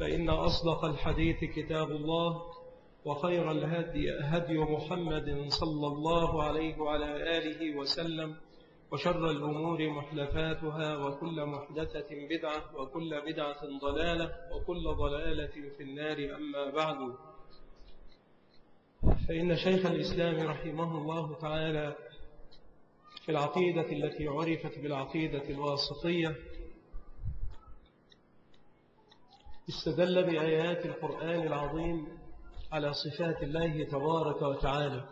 فإن أصدق الحديث كتاب الله وخير الهدي هدي محمد صلى الله عليه وعلى آله وسلم وشر الأمور محدثاتها وكل محدثة بدعة وكل بدعة ضلالة وكل ضلالة في النار أما بعد. فإن شيخ الإسلام رحمه الله تعالى في العقيدة التي عرفت بالعقيدة الواسطية استدل بآيات القرآن العظيم على صفات الله تبارك وتعالى.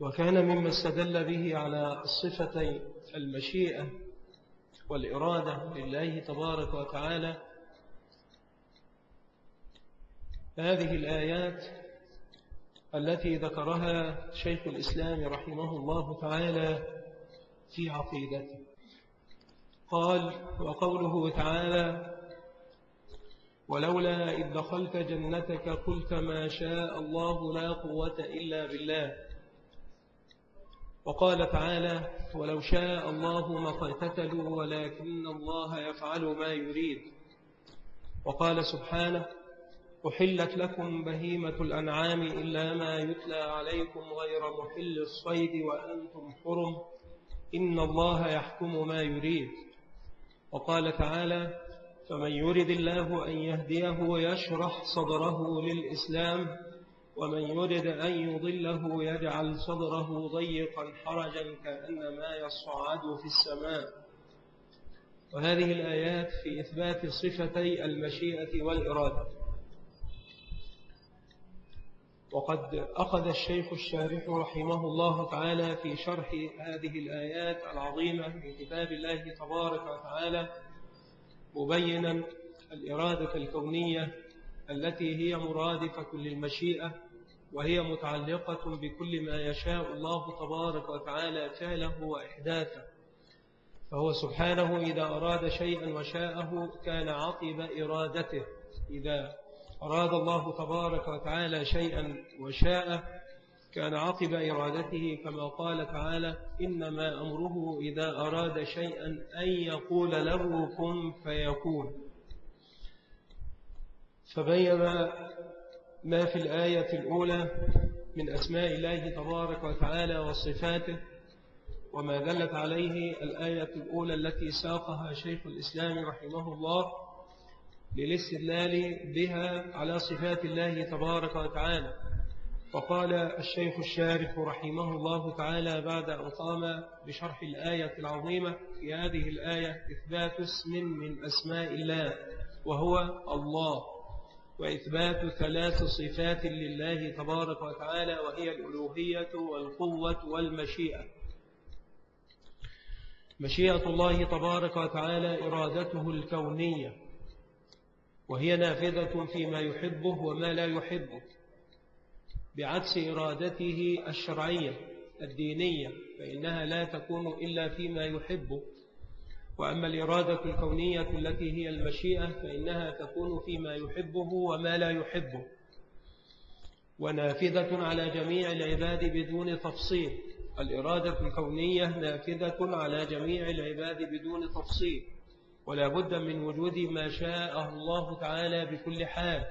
وكان مما استدل به على الصفتين المشيئة والإرادة لله تبارك وتعالى. هذه الآيات التي ذكرها شيخ الإسلام رحمه الله تعالى في عقيدته. قال وقوله تعالى ولولا إذ دخلت جنتك قلت ما شاء الله لا قوة إلا بالله. وقال تعالى ولو شاء الله ما قتتلوا ولكن الله يفعل ما يريد. وقال سبحانه أحلت لكم بهيمة الأنعام إلا ما يتلى عليكم غير محل الصيد وأنتم حرم إن الله يحكم ما يريد. وقال تعالى فمن يرد الله أن يهديه يشرح صدره للإسلام ومن يرد أن يضله يجعل صدره ضيقا حرجا كأنما يصعد في السماء. وهذه الآيات في إثبات صفتي المشيئة والإرادة. وقد أخذ الشيخ الشارح رحمه الله تعالى في شرح هذه الآيات العظيمة من كتاب الله تبارك وتعالى مبينا الإرادة الكونية التي هي مرادفة للمشيئة وهي متعلقة بكل ما يشاء الله تبارك وتعالى فعله وإحداثه. فهو سبحانه إذا أراد شيئا وشاءه كان عقب إرادته إذا أراد الله تبارك وتعالى شيئا وشاء كان عقب إرادته كما قال تعالى إنما أمره إذا أراد شيئا أن يقول له كن فيكون. فبين ما في الآية الأولى من أسماء الله تبارك وتعالى وصفاته وما دلت عليه الآية الأولى التي ساقها شيخ الإسلام رحمه الله للاستدلال بها على صفات الله تبارك وتعالى. وقال الشيخ الشارح رحمه الله تعالى بعد أن قام بشرح الآية العظيمة في هذه الآية إثبات اسم من أسماء الله وهو الله. وإثبات ثلاث صفات لله تبارك وتعالى وهي الألوهية والقوة والمشيئة. مشيئة الله تبارك وتعالى إرادته الكونية. وهي نافذة فيما يحبه وما لا يحبه بعكس إرادته الشرعية الدينية فإنها لا تكون إلا فيما يحبه. وأما الإرادة الكونية التي هي المشيئة فإنها تكون فيما يحبه وما لا يحبه. ونافذة على جميع العباد بدون تفصيل. الإرادة الكونية نافذة على جميع العباد بدون تفصيل. ولا بد من وجود ما شاء الله تعالى بكل حال.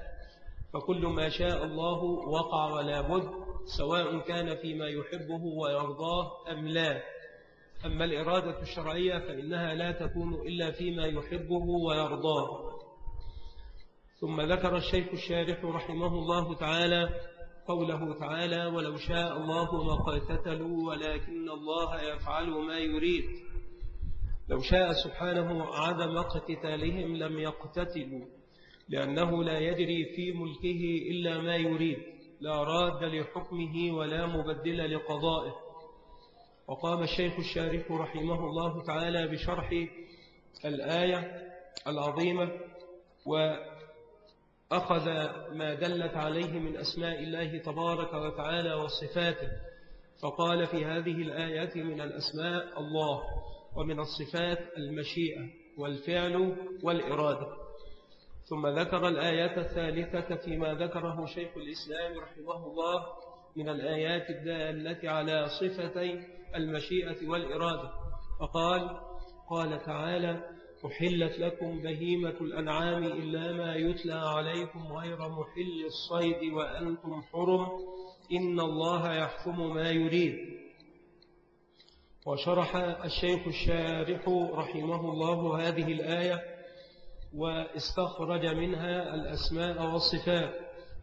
فكل ما شاء الله وقع ولا بد سواء كان فيما يحبه ويرضاه أم لا. أما الإرادة الشرعية فإنها لا تكون إلا فيما يحبه ويرضاه. ثم ذكر الشيخ الشارح رحمه الله تعالى قوله تعالى ولو شاء الله ما قتتلوا ولكن الله يفعل ما يريد لو شاء سبحانه عدم اقتتالهم لم يقتتلوا لأنه لا يجري في ملكه إلا ما يريد لا راد لحكمه ولا مبدل لقضائه. وقام الشيخ الشارح رحمه الله تعالى بشرح الآية العظيمة وأخذ ما دلت عليه من أسماء الله تبارك وتعالى وصفاته. فقال في هذه الآيات من الأسماء الله. ومن الصفات المشيئة والفعل والإرادة. ثم ذكر الآيات الثالثة فيما ذكره شيخ الإسلام رحمه الله من الآيات الدالة على صفتي المشيئة والإرادة. فقال قال تعالى أحلت لكم بهيمة الأنعام إلا ما يتلى عليكم غير محل الصيد وأنتم حرم. إن الله يحكم ما يريد. وشرح الشيخ الشارح رحمه الله هذه الآية واستخرج منها الأسماء والصفات.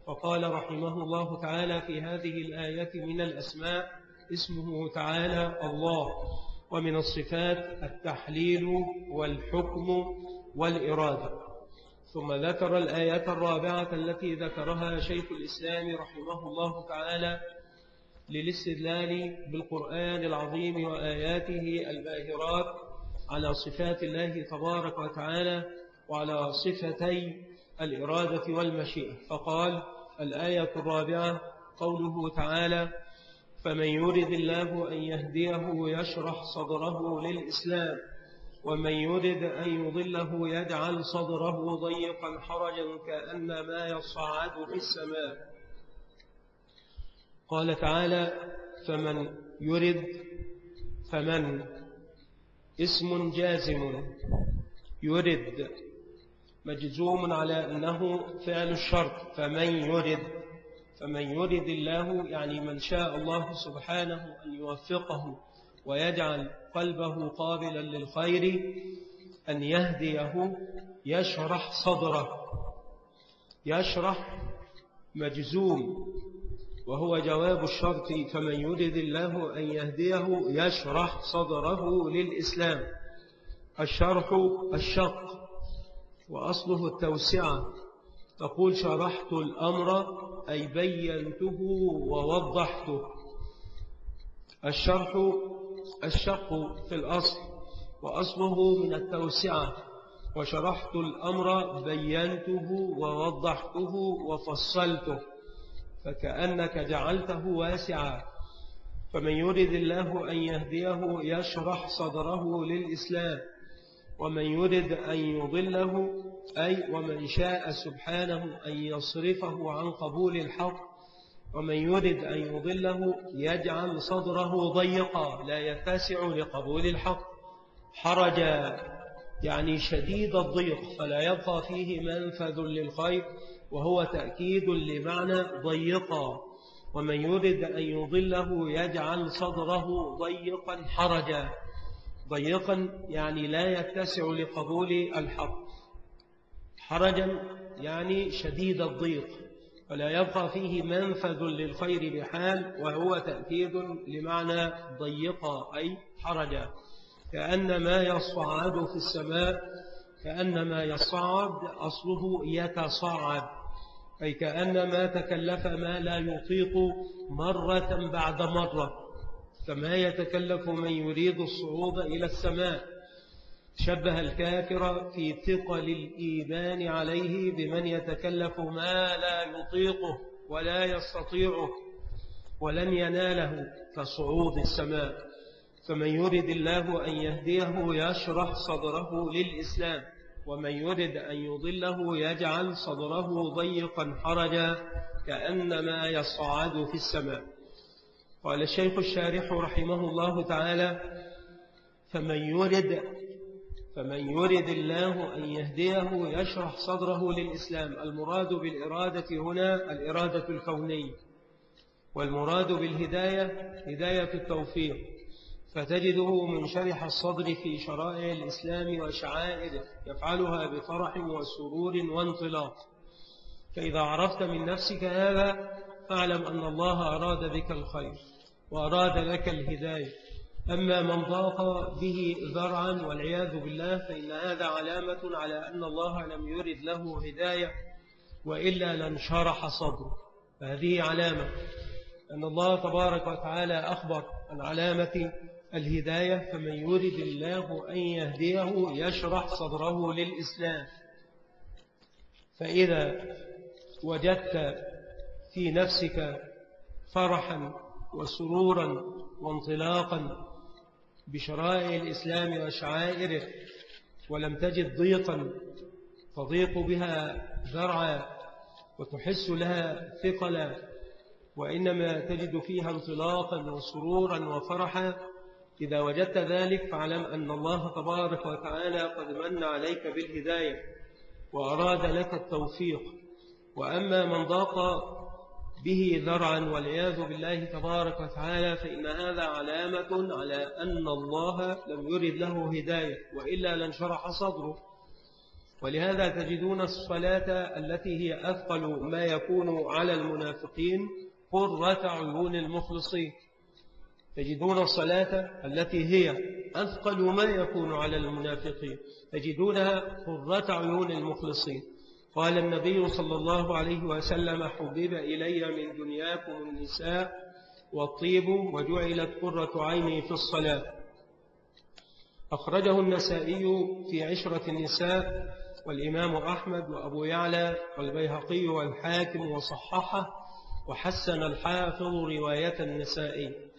فقال رحمه الله تعالى في هذه الآية من الأسماء اسمه تعالى الله ومن الصفات التحليل والحكم والإرادة. ثم ذكر الآيات الرابعة التي ذكرها شيخ الإسلام رحمه الله تعالى للاستدلال بالقرآن العظيم وآياته الباهرات على صفات الله تبارك وتعالى وعلى صفتي الإرادة والمشيئة. فقال الآية الرابعة قوله تعالى فمن يرد الله أن يهديه يشرح صدره للإسلام ومن يرد أن يضله يجعل صدره ضيقا حرجا كأنما يصعد في السماء. قال تعالى فمن يرد فمن اسم جازم يرد مجزوم على أنه فعل الشرط. فمن يرد فمن يرد الله يعني من شاء الله سبحانه أن يوفقه ويجعل قلبه قابلا للخير أن يهديه يشرح صدره يشرح مجزوم. وهو جواب الشرط فمن يرد الله أن يهديه يشرح صدره للإسلام. الشرح الشق وأصله التوسعة. تقول شرحت الأمر أي بينته ووضحته. الشرح الشق في الأصل وأصله من التوسعة. وشرحت الأمر بينته ووضحته وفصلته. فكأنك جعلته واسعا. فمن يرد الله أن يهديه يشرح صدره للإسلام. ومن يرد أن يضله أي ومن شاء سبحانه أن يصرفه عن قبول الحق. ومن يرد أن يضله يجعل صدره ضيقا لا يتسع لقبول الحق. حرجا يعني شديد الضيق فلا يبقى فيه منفذ للخير وهو تأكيد لمعنى ضيقا. ومن يرد أن يضله يجعل صدره ضيقا حرجا. ضيقا يعني لا يتسع لقبول الحق. حرجا يعني شديد الضيق. ولا يبقى فيه منفذ للخير بحال وهو تأكيد لمعنى ضيقا أي حرجا. كأن ما يصعد في السماء كأن ما يصعد أصله يتصعد. أي كأن ما تكلف ما لا يطيق مرة بعد مرة كما يتكلف من يريد الصعود إلى السماء. شبه الكافر في ثقل الإيمان عليه بمن يتكلف ما لا يطيقه ولا يستطيعه ولن يناله كصعود السماء. فمن يرد الله أن يهديه يشرح صدره للإسلام. ومن يرد أن يضله يجعل صدره ضيقا حرجا كأنما يصعد في السماء. قال الشيخ الشارح رحمه الله تعالى فمن يرد فمن يرد الله أن يهديه يشرح صدره للإسلام المراد بالإرادة هنا الإرادة الكونية والمراد بالهداية هداية التوفيق. فتجده من شرح الصدر في شرائع الإسلام وشعائره يفعلها بفرح وسرور وانطلاق. فإذا عرفت من نفسك هذا فاعلم أن الله أراد بك الخير وأراد لك الهداية. أما من ضاق به ذرعا والعياذ بالله فإن هذا علامة على أن الله لم يرد له هداية وإلا لانشرح صدره. فهذه علامة. أن الله تبارك وتعالى أخبر عن علامة الهداية فمن يرد الله أن يهديه يشرح صدره للإسلام. فإذا وجدت في نفسك فرحا وسرورا وانطلاقا بشرائع الإسلام وشعائره ولم تجد ضيقا تضيق بها ذرعا وتحس لها ثقلا وإنما تجد فيها انطلاقا وسرورا وفرحا إذا وجدت ذلك فاعلم أن الله تبارك وتعالى قد من عليك بالهداية وأراد لك التوفيق. وأما من ضاق به ذرعا والعياذ بالله تبارك وتعالى فإن هذا علامة على أن الله لم يرد له هداية وإلا لانشرح صدره. ولهذا تجدون الصلاة التي هي أثقل ما يكون على المنافقين قرة عيون المخلصين. تجدون الصلاة التي هي أثقل ما يكون على المنافقين. تجدونها قرة عيون المخلصين. قال النبي صلى الله عليه وسلم حبب إلي من دنياكم النساء والطيب وجعلت قرة عيني في الصلاة. أخرجه النسائي في عشرة النساء والإمام أحمد وأبو يعلى والبيهقي والحاكم وصححه وحسن الحافظ رواية النسائي.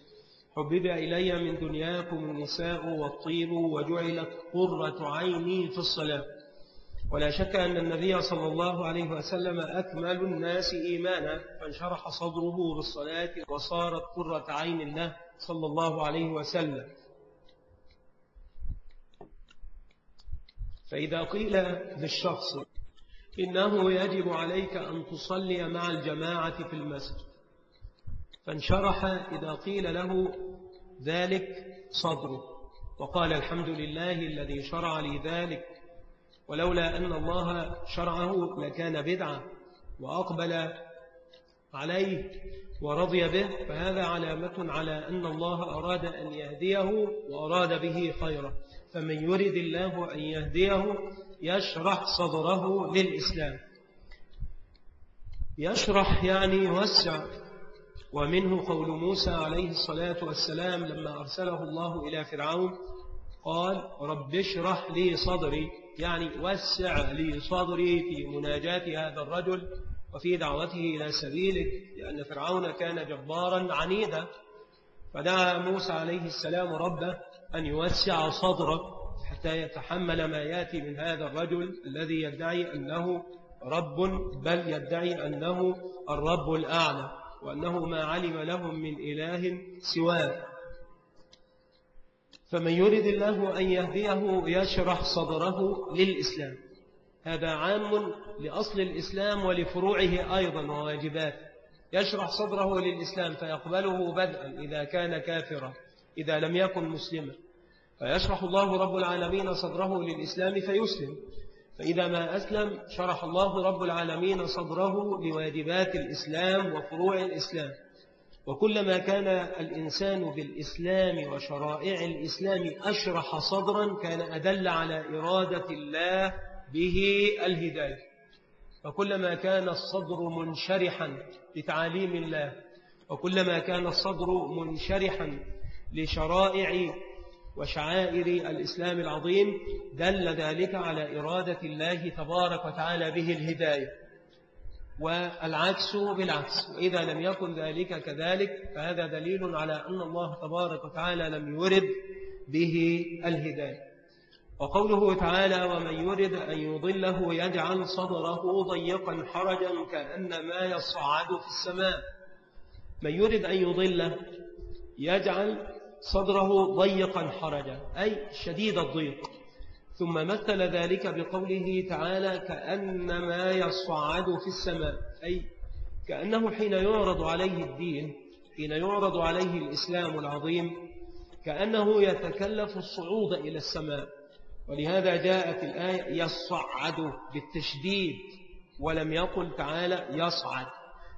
حبب إلي من دنياكم النساء والطيب وجعلت قرة عيني في الصلاة. ولا شك أن النبي صلى الله عليه وسلم أكمل الناس إيمانا فانشرح صدره بالصلاة وصارت قرة عين الله صلى الله عليه وسلم. فإذا قيل للشخص إنه يجب عليك أن تصلي مع الجماعة في المسجد فانشرح إذا قيل له ذلك صدره وقال الحمد لله الذي شرع لي ذلك ولولا أن الله شرعه لكان بدعة وأقبل عليه ورضي به فهذا علامة على أن الله أراد أن يهديه وأراد به خيرا فمن يرد الله أن يهديه يشرح صدره للإسلام يشرح يعني يوسع ومنه قول موسى عليه الصلاة والسلام لما أرسله الله إلى فرعون قال رب اشرح لي صدري. يعني وسع لي صدري في مناجاة هذا الرجل وفي دعوته إلى سبيله لأن فرعون كان جبارا عنيدا. فدعا موسى عليه السلام ربه أن يوسع صدره حتى يتحمل ما يأتي من هذا الرجل الذي يدعي أنه رب بل يدعي أنه الرب الأعلى. وأنه ما علم لهم من إله سواه. فمن يرد الله أن يهديه يشرح صدره للإسلام. هذا عام لأصل الإسلام ولفروعه أيضا وواجباته. يشرح صدره للإسلام فيقبله بدءا إذا كان كافرا إذا لم يكن مسلما. فيشرح الله رب العالمين صدره للإسلام فيسلم. فإذا ما أسلم شرح الله رب العالمين صدره لواجبات الإسلام وفروع الإسلام. وكلما كان الإنسان بالإسلام وشرائع الإسلام أشرح صدرا كان أدل على إرادة الله به الهداية. وكلما كان الصدر منشرحا لتعاليم الله. وكلما كان الصدر منشرحا لشرائع وشعائر الإسلام العظيم دل ذلك على إرادة الله تبارك وتعالى به الهداية. والعكس بالعكس وإذا لم يكن ذلك كذلك فهذا دليل على أن الله تبارك وتعالى لم يرد به الهداية. وقوله تعالى ومن يرد أن يضله يجعل صدره ضيقا حرجا كأنما يصعد في السماء. من يرد أن يضله يجعل صدره ضيقا حرجا أي شديد الضيق. ثم مثل ذلك بقوله تعالى كأنما يصعد في السماء أي كأنه حين يعرض عليه الدين حين يعرض عليه الإسلام العظيم كأنه يتكلف الصعود إلى السماء. ولهذا جاءت الآية يصعد بالتشديد ولم يقل تعالى يصعد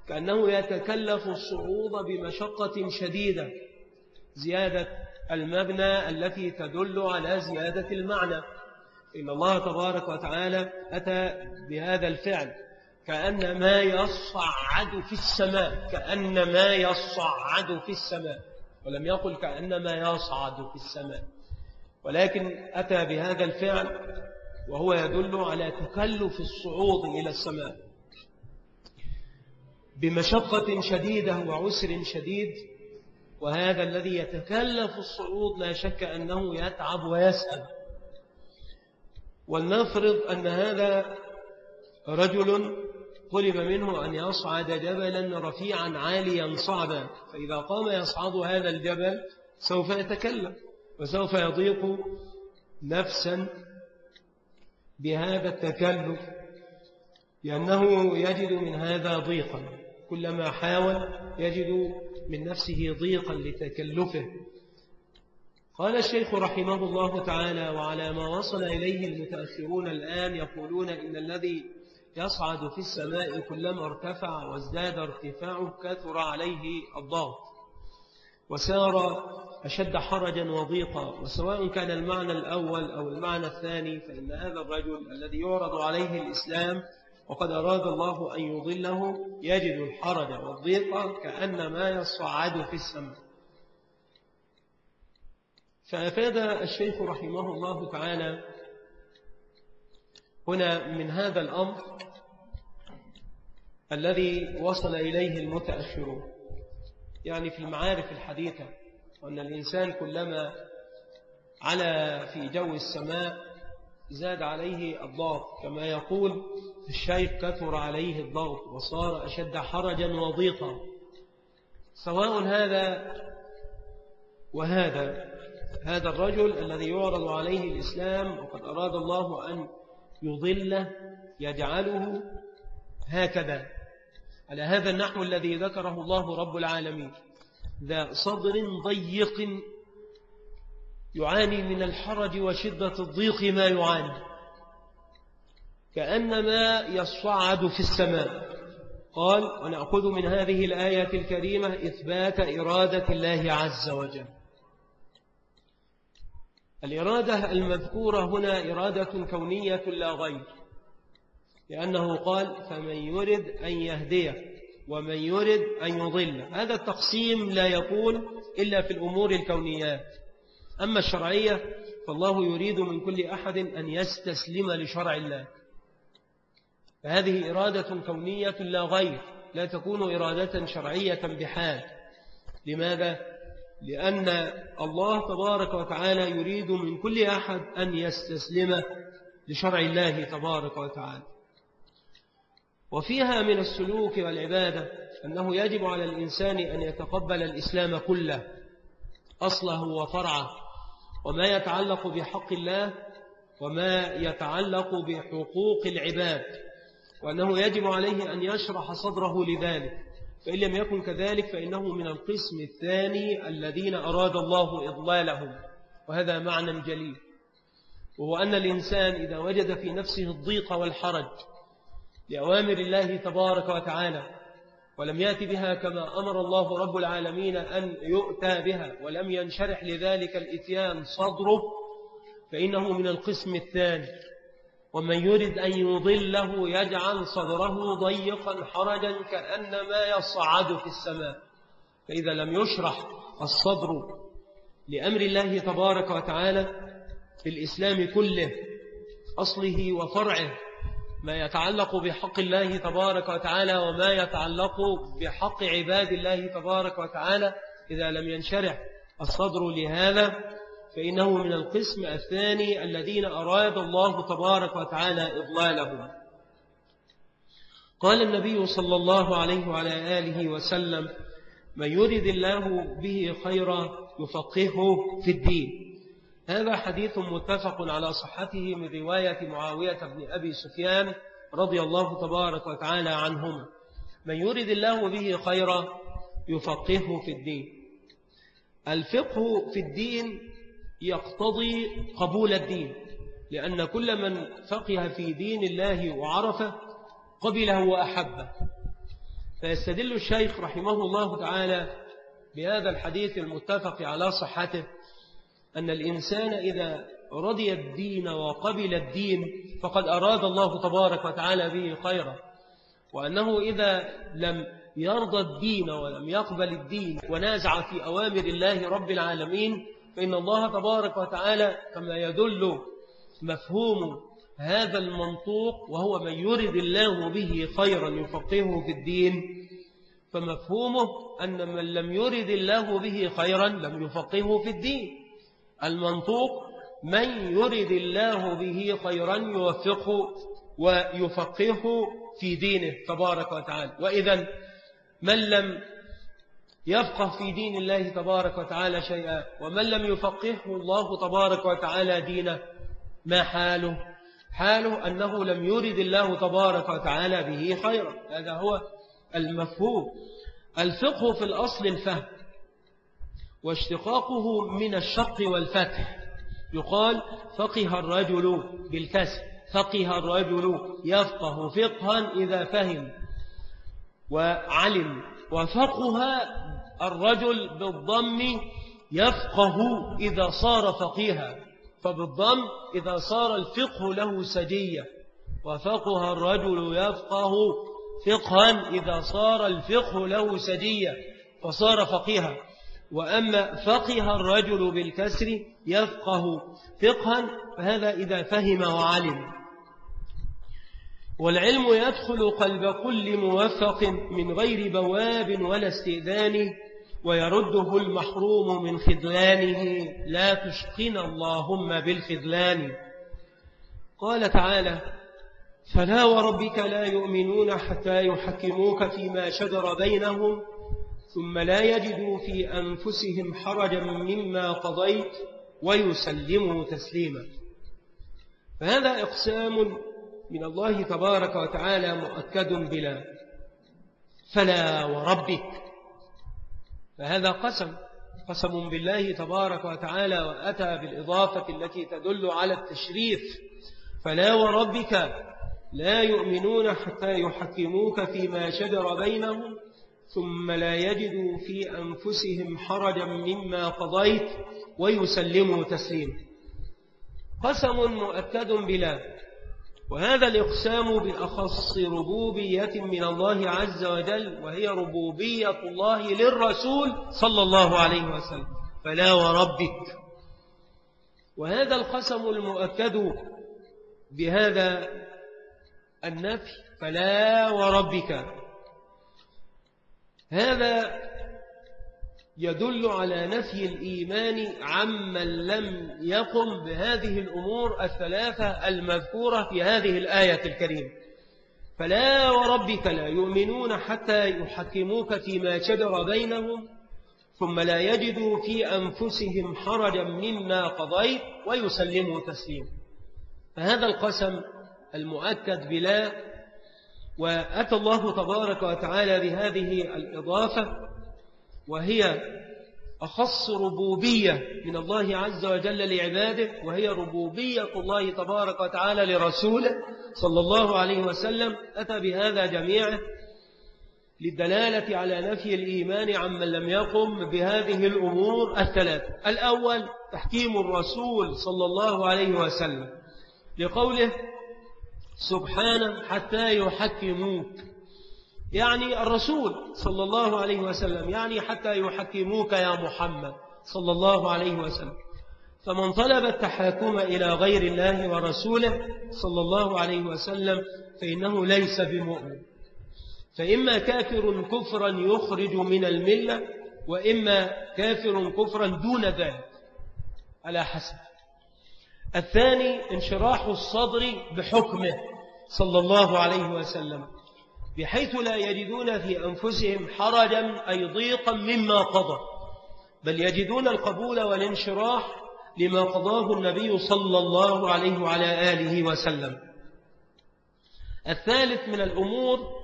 كأنه يتكلف الصعود بمشقة شديدة. زيادة المبنى التي تدل على زيادة المعنى. إن الله تبارك وتعالى أتى بهذا الفعل كأن ما يصعد في السماء كأن ما يصعد في السماء ولم يقل كأنما يصعد في السماء. ولكن أتى بهذا الفعل وهو يدل على تكلف الصعود إلى السماء. بمشقة شديدة وعسر شديد وهذا الذي يتكلف الصعود لا شك أنه يتعب ويسأل. ولنفرض أن هذا رجل طلب منه أن يصعد جبلا رفيعا عاليا صعبا فإذا قام يصعد هذا الجبل سوف يتكلم وسوف يضيق نفسا بهذا التكلف لأنه يجد من هذا ضيقا. كلما حاول يجد من نفسه ضيقا لتكلفه. قال الشيخ رحمه الله تعالى وعلى ما وصل إليه المتأخرون الآن يقولون إن الذي يصعد في السماء كلما ارتفع وازداد ارتفاعه كثر عليه الضغط وسار أشد حرجا وضيقا. وسواء كان المعنى الأول أو المعنى الثاني فإن هذا الرجل الذي يعرض عليه الإسلام وقد أراد الله أن يضله يجد الحرج والضيق كأنما يصعد في السماء. فأفاد الشيخ رحمه الله تعالى هنا من هذا الأمر الذي وصل إليه المتأخرون. يعني في المعارف الحديثة وأن الإنسان كلما على في جو السماء زاد عليه الضغط كما يقول الشيخ كثر عليه الضغط وصار أشد حرجا وضيقا. سواء هذا وهذا هذا الرجل الذي يعرض عليه الإسلام وقد أراد الله أن يضله يجعله هكذا. على هذا النحو الذي ذكره الله رب العالمين. ذا صدر ضيق يعاني من الحرج وشدة الضيق ما يعاني. كأنما يصعد في السماء. قال ونأخذ من هذه الآية الكريمة إثبات إرادة الله عز وجل. الإرادة المذكورة هنا إرادة كونية لا غير. لأنه قال فمن يرد أن يهديه ومن يرد أن يضل. هذا التقسيم لا يكون إلا في الأمور الكونيات. أما الشرعية فالله يريد من كل أحد أن يستسلم لشرع الله. فهذه إرادة كونية لا غير لا تكون إرادة شرعية بحال. لماذا؟ لأن الله تبارك وتعالى يريد من كل أحد أن يستسلم لشرع الله تبارك وتعالى. وفيها من السلوك والعبادة أنه يجب على الإنسان أن يتقبل الإسلام كله أصله وفرعه. وما يتعلق بحق الله وما يتعلق بحقوق العباد وأنه يجب عليه أن يشرح صدره لذلك فإن لم يكن كذلك فإنه من القسم الثاني الذين أراد الله إضلالهم وهذا معنى جليل وهو أن الإنسان إذا وجد في نفسه الضيق والحرج لأوامر الله تبارك وتعالى ولم يأتي بها كما أمر الله رب العالمين أن يؤتى بها ولم ينشرح لذلك الإتيان صدره فإنه من القسم الثاني. ومن يرد أن يضله يجعل صدره ضيقا حرجا كأنما يصعد في السماء. فإذا لم يشرح الصدر لأمر الله تبارك وتعالى في الإسلام كله أصله وفرعه ما يتعلق بحق الله تبارك وتعالى وما يتعلق بحق عباد الله تبارك وتعالى إذا لم ينشرح الصدر لهذا فإنه من القسم الثاني الذين أراد الله تبارك وتعالى إضلالهم. قال النبي صلى الله عليه وعلى آله وسلم من يرد الله به خيرا يفقهه في الدين. هذا حديث متفق على صحته من رواية معاوية بن أبي سفيان رضي الله تبارك وتعالى عنهما. من يرد الله به خيرا يفقهه في الدين. الفقه في الدين يقتضي قبول الدين لأن كل من فقه في دين الله وعرفه قبله وأحبه. فيستدل الشيخ رحمه الله تعالى بهذا الحديث المتفق على صحته. أن الإنسان إذا رضي الدين وقبل الدين فقد أراد الله تبارك وتعالى به خيرا وأنه إذا لم يرضى الدين ولم يقبل الدين ونازع في أوامر الله رب العالمين فإن الله تبارك وتعالى كما يدل مفهوم هذا المنطوق وهو من يرد الله به خيرا يفقهه في الدين فمفهومه أن من لم يرد الله به خيرا لم يفقهه في الدين. المنطوق من يرد الله به خيرا يوفقه ويفقهه في دينه تبارك وتعالى. وإذا من لم يفقه في دين الله تبارك وتعالى شيئا ومن لم يفقهه الله تبارك وتعالى دينه ما حاله؟ حاله أنه لم يرد الله تبارك وتعالى به خيرا. هذا هو المفهوم. الفقه في الأصل الفهم. واشتقاقه من الشق والفتح. يقال فقه الرجل بالكسر فقه الرجل يفقه فقها إذا فهم وعلم. وفقه الرجل بالضم يفقه إذا صار فقيها فبالضم إذا صار الفقه له سجية. وفقه الرجل يفقه فقها إذا صار الفقه له سجية فصار فقيها. وأما فقه الرجل بالكسر يفقه فقها فهذا إذا فهم وعلم. والعلم يدخل قلب كل موفق من غير بواب ولا استئذان ويرده المحروم من خذلانه. لا تشقنا اللهم بالخذلان. قال تعالى فلا وربك لا يؤمنون حتى يحكموك فيما شجر بينهم ثم لا يجدوا في أنفسهم حرجا مما قضيت ويسلموا تسليما. فهذا إقسام من الله تبارك وتعالى مؤكد بلا فلا وربك. فهذا قسم قسم بالله تبارك وتعالى وأتى بالإضافة التي تدل على التشريف. فلا وربك لا يؤمنون حتى يحكموك فيما شجر بينهم ثم لا يجدوا في أنفسهم حرجا مما قضيت ويسلموا تسليما. قسم مؤكد بلا. وهذا الإقسام بأخص ربوبية من الله عز وجل وهي ربوبية الله للرسول صلى الله عليه وسلم. فلا وربك. وهذا القسم المؤكد بهذا النفي فلا وربك. هذا يدل على نفي الإيمان عمن لم يقم بهذه الأمور الثلاثة المذكورة في هذه الآية الكريمة. فلا وربك لا يؤمنون حتى يحكموك فيما شجر بينهم ثم لا يجدوا في أنفسهم حرجا مما قضيت ويسلموا تسليما. فهذا القسم المؤكد بلا وأتى الله تبارك وتعالى بهذه الإضافة وهي أخص ربوبية من الله عز وجل لعباده وهي ربوبية الله تبارك وتعالى لرسوله صلى الله عليه وسلم. أتى بهذا جميعا للدلالة على نفي الإيمان عمن لم يقم بهذه الأمور الثلاثة الأول تحكيم الرسول صلى الله عليه وسلم لقوله سبحانه حتى يحكموك. يعني الرسول صلى الله عليه وسلم يعني حتى يحكموك يا محمد صلى الله عليه وسلم. فمن طلب التحاكم إلى غير الله ورسوله صلى الله عليه وسلم فإنه ليس بمؤمن. فإما كافر كفرا يخرج من الملة وإما كافر كفرا دون ذلك. على حسب. الثاني انشراح الصدر بحكمه صلى الله عليه وسلم بحيث لا يجدون في أنفسهم حرجا أي ضيقا مما قضى بل يجدون القبول والانشراح لما قضاه النبي صلى الله عليه وعلى آله وسلم. الثالث من الأمور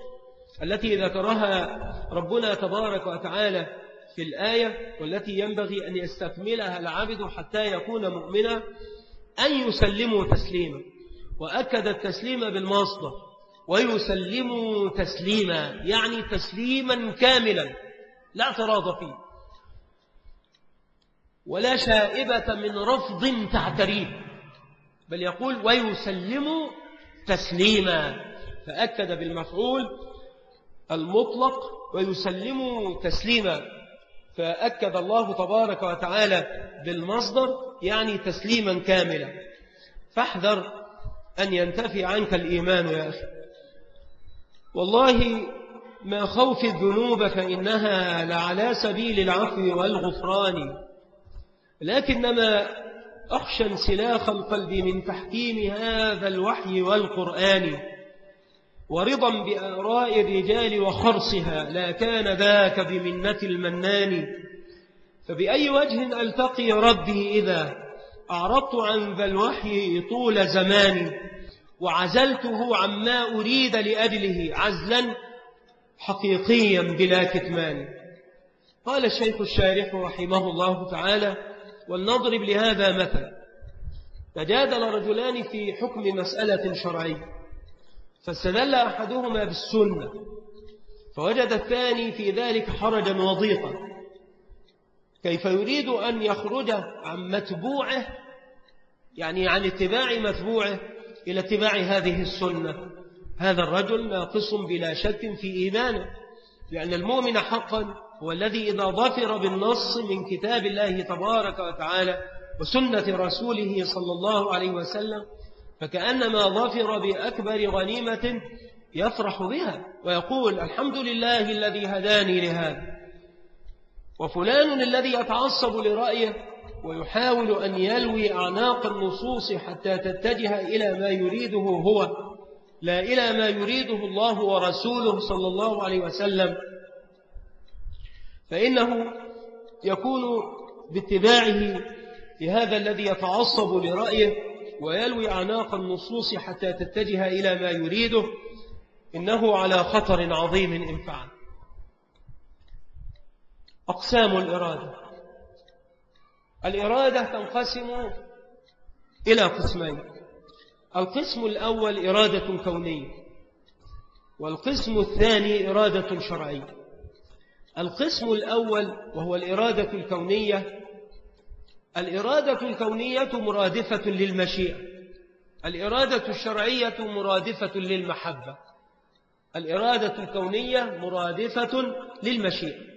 التي ذكرها ربنا تبارك وتعالى في الآية والتي ينبغي أن يستكملها العبد حتى يكون مؤمنا أن يسلموا تسليما وأكد التسليم بالمصدر ويسلموا تسليما يعني تسليما كاملا لا اعتراض فيه ولا شائبة من رفض تعتريه بل يقول ويسلموا تسليما. فأكد بالمفعول المطلق ويسلموا تسليما. فأكد الله تبارك وتعالى بالمصدر يعني تسليما كاملا. فاحذر أن ينتفي عنك الإيمان يا أخي. والله ما خوف الذنوب فإنها لعلى سبيل العفو والغفران. لكنما أخشى انسلاخ القلب من تحكيم هذا الوحي والقرآن. ورضا بآراء الرجال وخرصها لا كان ذاك بمنة المنان. فبأي وجه ألتقي ربي إذا أعرضت عن ذا الوحي طول زماني وعزلته عما أريد لأجله عزلا حقيقيا بلا كتمان. قال الشيخ الشارح رحمه الله تعالى ولنضرب لهذا مثل. تجادل رجلان في حكم مسألة شرعية. فاستدل أحدهما بالسنة فوجد الثاني في ذلك حرجا وضيقا. كيف يريد أن يخرج عن متبوعه يعني عن اتباع متبوعه إلى اتباع هذه السنة؟ هذا الرجل ناقص بلا شك في إيمانه لأن المؤمن حقا هو الذي إذا ظفر بالنص من كتاب الله تبارك وتعالى وسنة رسوله صلى الله عليه وسلم فكأنما ظفر بأكبر غنيمة يفرح بها ويقول الحمد لله الذي هداني لهذا وفلان الذي يتعصب لرأيه ويحاول أن يلوي أعناق النصوص حتى تتجه إلى ما يريده هو لا إلى ما يريده الله ورسوله صلى الله عليه وسلم. فإنه يكون باتباعه لهذا الذي يتعصب لرأيه ويلوي أعناق النصوص حتى تتجه إلى ما يريده. إنه على خطر عظيم إن فعل. أقسام الإرادة. الإرادة تنقسم إلى قسمين. القسم الأول إرادة كونية. والقسم الثاني إرادة شرعية. القسم الأول وهو الإرادة الكونية الإرادة الكونية مرادفة للمشيئة. الإرادة الشرعية مرادفة للمحبة. الإرادة الكونية مرادفة للمشيئة.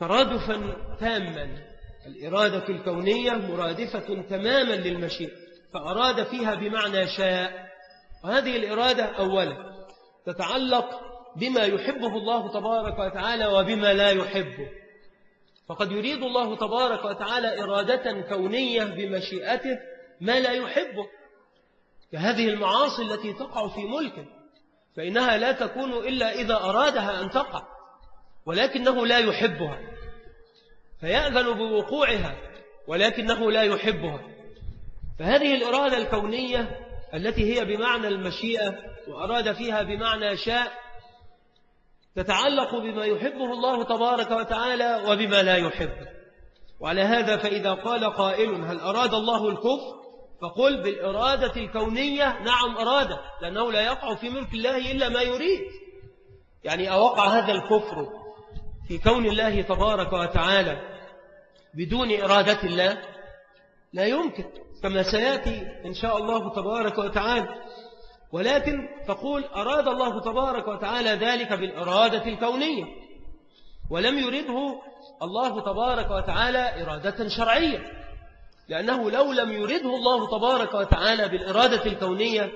ترادفا تاما. الإرادة الكونية مرادفة تماما للمشيئة. فأراد فيها بمعنى شاء. وهذه الإرادة أولا. تتعلق بما يحبه الله تبارك وتعالى وبما لا يحبه. فقد يريد الله تبارك وتعالى إرادة كونية بمشيئته ما لا يحبه. كهذه المعاصي التي تقع في ملكه فإنها لا تكون إلا إذا أرادها أن تقع ولكنه لا يحبها فيأذن بوقوعها ولكنه لا يحبها. فهذه الإرادة الكونية التي هي بمعنى المشيئة وأراد فيها بمعنى شاء تتعلق بما يحبه الله تبارك وتعالى وبما لا يحبه وعلى هذا فإذا قال قائل هل أراد الله الكفر؟ فقل بالإرادة الكونية نعم أراد لأنه لا يقع في ملك الله إلا ما يريد. يعني أوقع هذا الكفر في كون الله تبارك وتعالى بدون إرادة الله؟ لا يمكن كما سيأتي إن شاء الله تبارك وتعالى. ولكن تقول أراد الله تبارك وتعالى ذلك بالإرادة الكونية ولم يرده الله تبارك وتعالى إرادة شرعية لأنه لو لم يرده الله تبارك وتعالى بالإرادة الكونية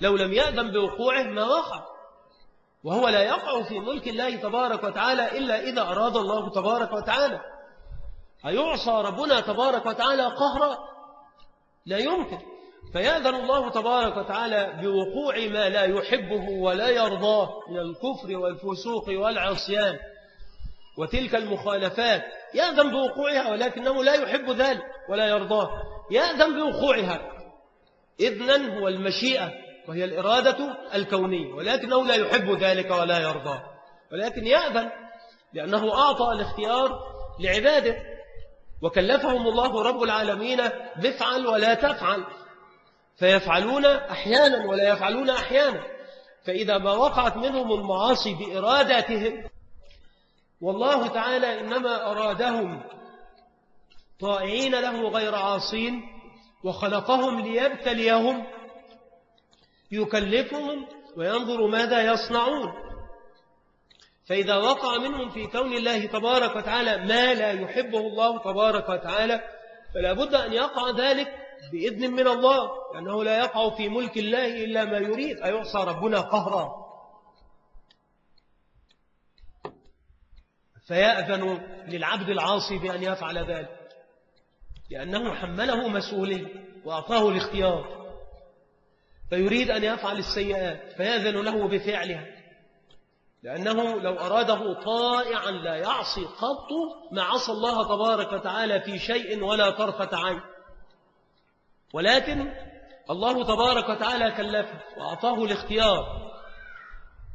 لو لم يأذن بوقوعه ما وقع وهو لا يقع في ملك الله تبارك وتعالى إلا إذا أراد الله تبارك وتعالى. أيعصى ربنا تبارك وتعالى قهرا؟ لا يمكن. فيأذن الله تبارك وتعالى بوقوع ما لا يحبه ولا يرضاه من الكفر والفسوق والعصيان. وتلك المخالفات يأذن بوقوعها ولكنه لا يحب ذلك ولا يرضاه. يأذن بوقوعها إذنا هو المشيئة وهي الإرادة الكونية ولكنه لا يحب ذلك ولا يرضاه. ولكن يأذن لأنه أعطى الاختيار لعباده وكلفهم الله رب العالمين بفعل ولا تفعل. فيفعلون أحيانا ولا يفعلون أحيانا. فإذا ما وقعت منهم المعاصي بإراداتهم والله تعالى إنما أرادهم طائعين له غير عاصين وخلقهم ليبتليهم يكلفهم وينظر ماذا يصنعون. فإذا وقع منهم في كون الله تبارك وتعالى ما لا يحبه الله تبارك وتعالى فلا بد أن يقع ذلك بإذن من الله لأنه لا يقع في ملك الله إلا ما يريد. أيعصى ربنا قهرا. فيأذن للعبد العاصي بأن يفعل ذلك لأنه حمله مسؤولية وأعطاه الاختيار. فيريد أن يفعل السيئات فيأذن له بفعلها لأنه لو أراده طائعا لا يعصي قط ما عصى الله تبارك وتعالى في شيء ولا طرفة عين. ولكن الله تبارك وتعالى كلفه وأعطاه الاختيار.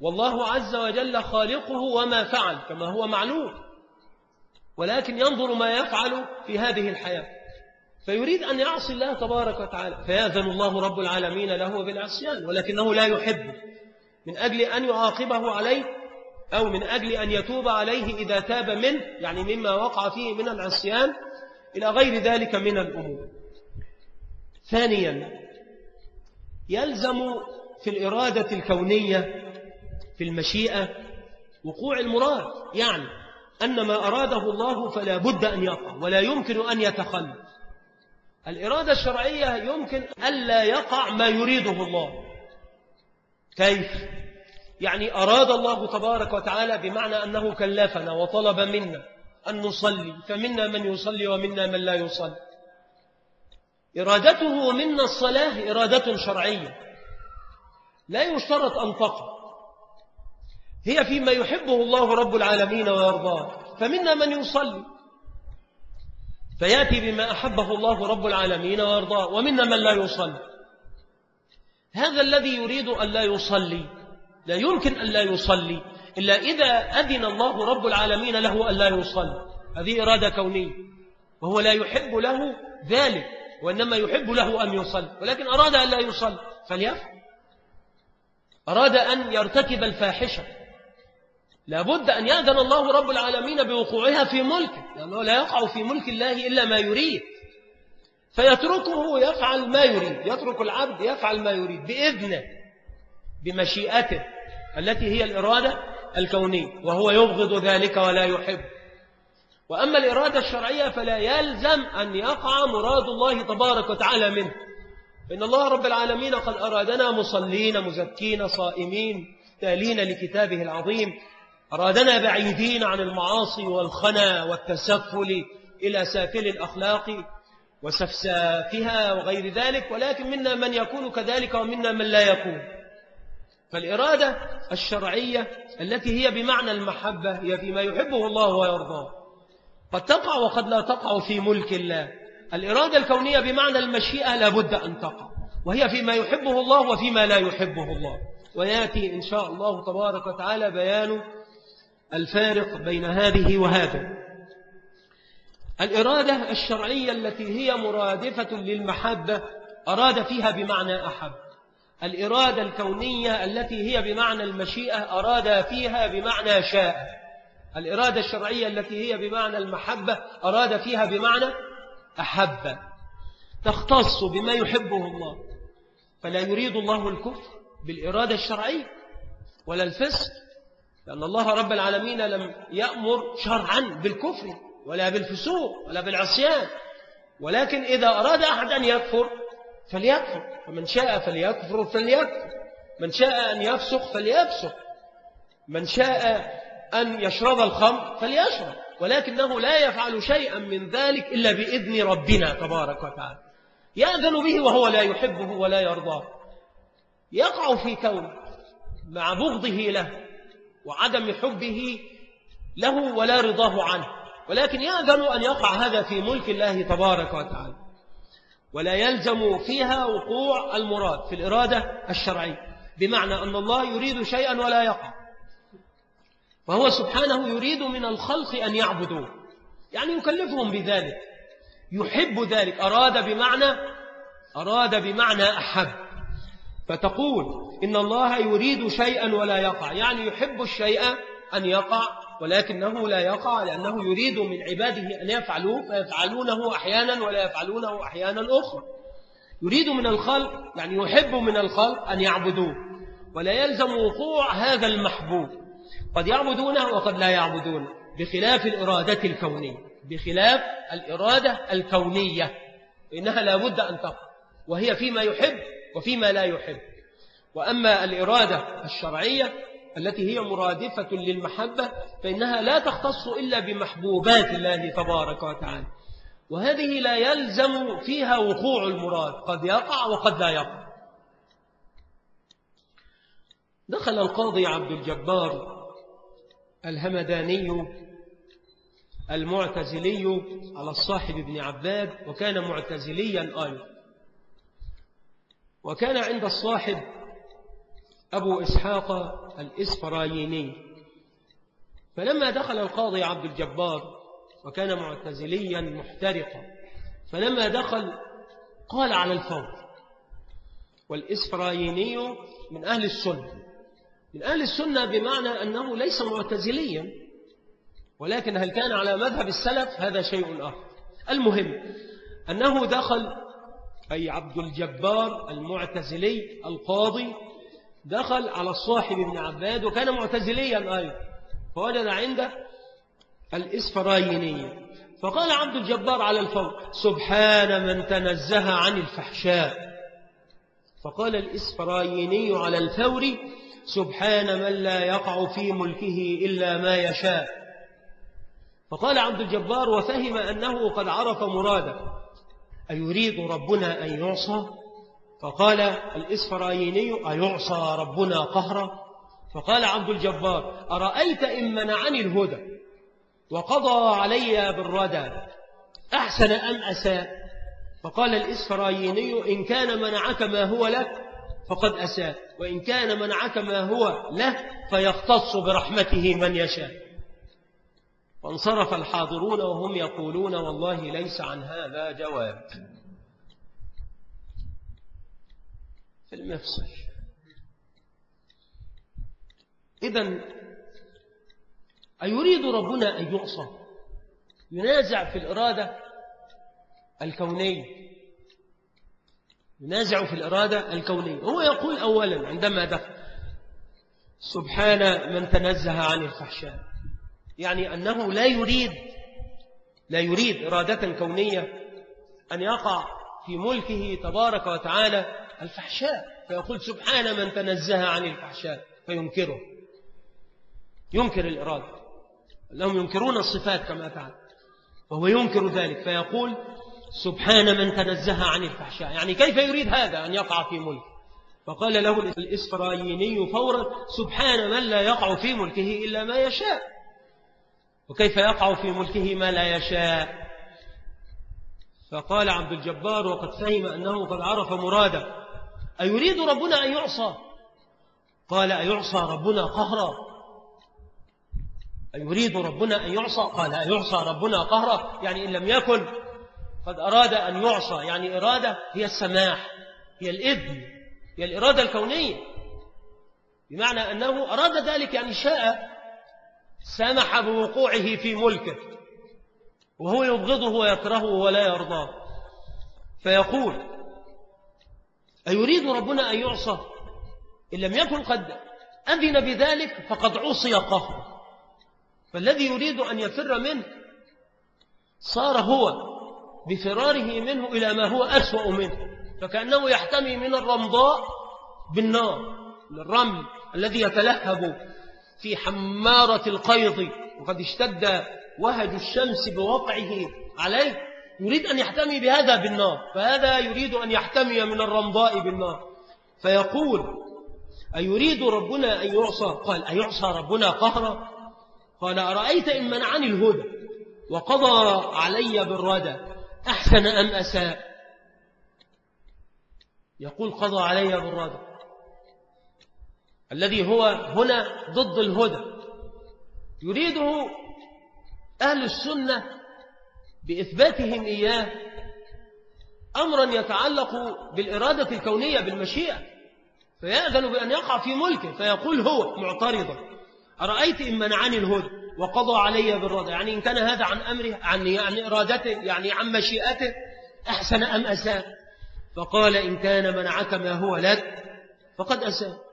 والله عز وجل خالقه وما فعل كما هو معلوم. ولكن ينظر ما يفعل في هذه الحياة. فيريد أن يعصي الله تبارك وتعالى. فيأذن الله رب العالمين له بالعصيان ولكنه لا يحب. من أجل أن يعاقبه عليه أو من أجل أن يتوب عليه إذا تاب منه يعني مما وقع فيه من العصيان إلى غير ذلك من الأمور. ثانيا يلزم في الإرادة الكونية في المشيئة وقوع المراد يعني أن ما أراده الله فلا بد أن يقع ولا يمكن أن يتخلف الإرادة الشرعية يمكن ألا يقع ما يريده الله. كيف؟ يعني أراد الله تبارك وتعالى بمعنى أنه كلفنا وطلب منا أن نصلي فمنا من يصلي ومنا من لا يصلي. إرادته منا الصلاة إرادة شرعية. لا يشترط أن تقع. هي فيما يحبه الله رب العالمين ويرضاه. فمنا من يصلي. فيأتي بما أحبه الله رب العالمين ويرضاه. ومنا من لا يصلي. هذا الذي يريد أن لا يصلي لا يمكن أن لا يصلي إلا إذا أذن الله رب العالمين له أن لا يصلي. هذه إرادة كونية. وهو لا يحب له ذلك. وإنما يحب له أن يصلي ولكن أراد أن لا يصلي فليفعل أراد أن يرتكب الفاحشة. لابد أن يأذن الله رب العالمين بوقوعها في ملكه لأنه لا يقع في ملك الله إلا ما يريد. فيتركه يفعل ما يريد يترك العبد يفعل ما يريد بإذنه بمشيئته التي هي الإرادة الكونية وهو يبغض ذلك ولا يحب. وأما الإرادة الشرعية فلا يلزم أن يقع مراد الله تبارك وتعالى منه. إن الله رب العالمين قد أرادنا مصلين مزكين صائمين تالين لكتابه العظيم. أرادنا بعيدين عن المعاصي والخنا والتسفل إلى سافل الأخلاق وسفسافها وغير ذلك. ولكن منا من يكون كذلك ومنا من لا يكون. فالإرادة الشرعية التي هي بمعنى المحبة هي فيما يحبه الله ويرضاه. قد تقع وقد لا تقع في ملك الله. الإرادة الكونية بمعنى المشيئة لابد أن تقع. وهي فيما يحبه الله وفيما لا يحبه الله. ويأتي إن شاء الله تبارك وتعالى بيان الفارق بين هذه وهذا. الإرادة الشرعية التي هي مرادفة للمحبة أراد فيها بمعنى أحب. الإرادة الكونية التي هي بمعنى المشيئة أراد فيها بمعنى شاء. الإرادة الشرعية التي هي بمعنى المحبة أراد فيها بمعنى أحب. تختص بما يحبه الله. فلا يريد الله الكفر بالإرادة الشرعية ولا الفسق لأن الله رب العالمين لم يأمر شرعا بالكفر ولا بالفسوق ولا بالعصيان. ولكن إذا أراد أحد أن يكفر فليكفر فمن شاء فليكفر فليكفر من شاء أن يفسق فليفسق من شاء أن يشرب الخمر فليشرب ولكنه لا يفعل شيئا من ذلك إلا بإذن ربنا تبارك وتعالى. يأذن به وهو لا يحبه ولا يرضاه. يقع في كون مع بغضه له وعدم حبه له ولا رضاه عنه. ولكن يأذن أن يقع هذا في ملك الله تبارك وتعالى. ولا يلزم فيها وقوع المراد في الإرادة الشرعية. بمعنى أن الله يريد شيئا ولا يقع. فهو سبحانه يريد من الخلق أن يعبدوه. يعني يكلفهم بذلك. يحب ذلك. أراد بمعنى أراد بمعنى أحب. فتقول إن الله يريد شيئا ولا يقع. يعني يحب الشيء أن يقع ولكنه لا يقع لأنه يريد من عباده أن يفعلوه فيفعلونه أحيانا ولا يفعلونه أحيانا أخرى. يريد من الخلق يعني يحب من الخلق أن يعبدوه. ولا يلزم وقوع هذا المحبوب. قد يعبدونه وقد لا يعبدونه بخلاف الإرادة الكونية بخلاف الإرادة الكونية إنها لا بد أن تقع وهي فيما يحب وفيما لا يحب. وأما الإرادة الشرعية التي هي مرادفة للمحبة فإنها لا تختص إلا بمحبوبات الله تبارك وتعالى. وهذه لا يلزم فيها وقوع المراد قد يقع وقد لا يقع. دخل القاضي عبد الجبار الهمداني المعتزلي على الصاحب بن عباد وكان معتزليا أيضا. وكان عند الصاحب أبو إسحاق الإسفرايني. فلما دخل القاضي عبد الجبار وكان معتزليا محترقا. فلما دخل قال على الفور والإسفرايني من أهل السنة. من أهل السنة بمعنى أنه ليس معتزليا. ولكن هل كان على مذهب السلف؟ هذا شيء آخر. المهم أنه دخل أي عبد الجبار المعتزلي القاضي دخل على الصاحب بن عباد وكان معتزليا أيضا. فوجد عنده الإسفراينية فقال عبد الجبار على الفور سبحان من تنزه عن الفحشاء. فقال الإسفرايني على الفور سبحان من لا يقع في ملكه إلا ما يشاء. فقال عبد الجبار وفهم أنه قد عرف مراده. أيريد ربنا أن يعصى؟ فقال الإسفرايني أيعصى ربنا قهرا؟ فقال عبد الجبار أرأيت إن منعني الهدى؟ وقضى علي بالردى. أحسن أم أساء؟ فقال الإسفرايني إن كان منعك ما هو لك فقد أساء. وإن كان منعك ما هو له فيختص برحمته من يشاء. فانصرف الحاضرون وهم يقولون والله ليس عن هذا جواب. في المفصل. إذن أيريد ربنا أن يعصى ينازع في الإرادة الكونية. ينازع في الإرادة الكونية. هو يقول أولا عندما دخل سبحان من تنزه عن الفحشاء. يعني أنه لا يريد لا يريد إرادة كونية أن يقع في ملكه تبارك وتعالى الفحشاء. فيقول سبحان من تنزه عن الفحشاء فينكره. ينكر الإرادة. لهم ينكرون الصفات كما تعلم وهو ينكر ذلك. فيقول سبحان من تنزه عن الفحشاء. يعني كيف يريد هذا أن يقع في ملك؟ فقال له الإسرائيلي فورا سبحان من لا يقع في ملكه إلا ما يشاء. وكيف يقع في ملكه ما لا يشاء؟ فقال عبد الجبار وقد فهم أنه قد عرف مراده. أيريد ربنا أن يعصى؟ قال أيعصى ربنا قهرا. أيريد ربنا أن يعصى؟ قال أيعصى ربنا قهرا. يعني إن لم يكن قد أراد أن يعصى. يعني إرادة هي السماح هي الإذن هي الإرادة الكونية. بمعنى أنه أراد ذلك يعني شاء سمح بوقوعه في ملكه. وهو يبغضه ويكرهه ولا يرضاه. فيقول أيريد ربنا أن يعصى؟ إن لم يكن قد أذن بذلك فقد عصي قهره. فالذي يريد أن يفر منه صار هو. بفراره منه إلى ما هو أسوأ منه فكأنه يحتمي من الرمضاء بالنار الرمل الذي يتلهب في حمارة القيض وقد اشتد وهج الشمس بوقعه عليه يريد أن يحتمي بهذا بالنار فهذا يريد أن يحتمي من الرمضاء بالنار. فيقول أيريد ربنا أن يعصى؟ قال أيعصى ربنا قهرا؟ قال أرأيت إن منعني الهدى وقضى علي بالردى؟ أحسن أم أساء؟ يقول قضى علي بالردى الذي هو هنا ضد الهدى. يريده أهل السنة بإثباتهم إياه أمرا يتعلق بالإرادة الكونية بالمشيئة. فيأذن بأن يقع في ملكه فيقول هو معترضا. أرأيت إن منعني الهدى؟ وقضى علي بالرضا يعني إن كان هذا عن أمره عن يعني إرادته يعني عن مشيئته أحسن أم أساء؟ فقال إن كان منعك ما هو لك فقد أساء.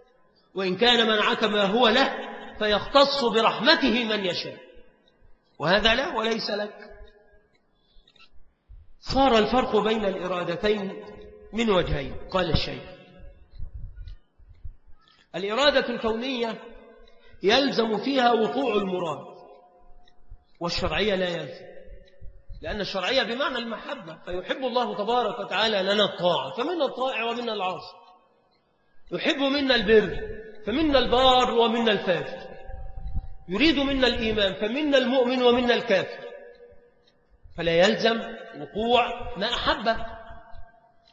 وإن كان منعك ما هو له فيختص برحمته من يشاء. وهذا له وليس لك. صار الفرق بين الإرادتين من وجهين قال الشيخ. الإرادة الكونية يلزم فيها وقوع المراد والشرعية لا يلزم. لأن الشرعية بمعنى المحبة فيحب الله تبارك وتعالى لنا الطاعة فمنا الطائع ومنا العاصي. يحب منا البر فمنا البار ومنا الفاجر. يريد منا الإيمان فمنا المؤمن ومنا الكافر. فلا يلزم وقوع ما أحبه.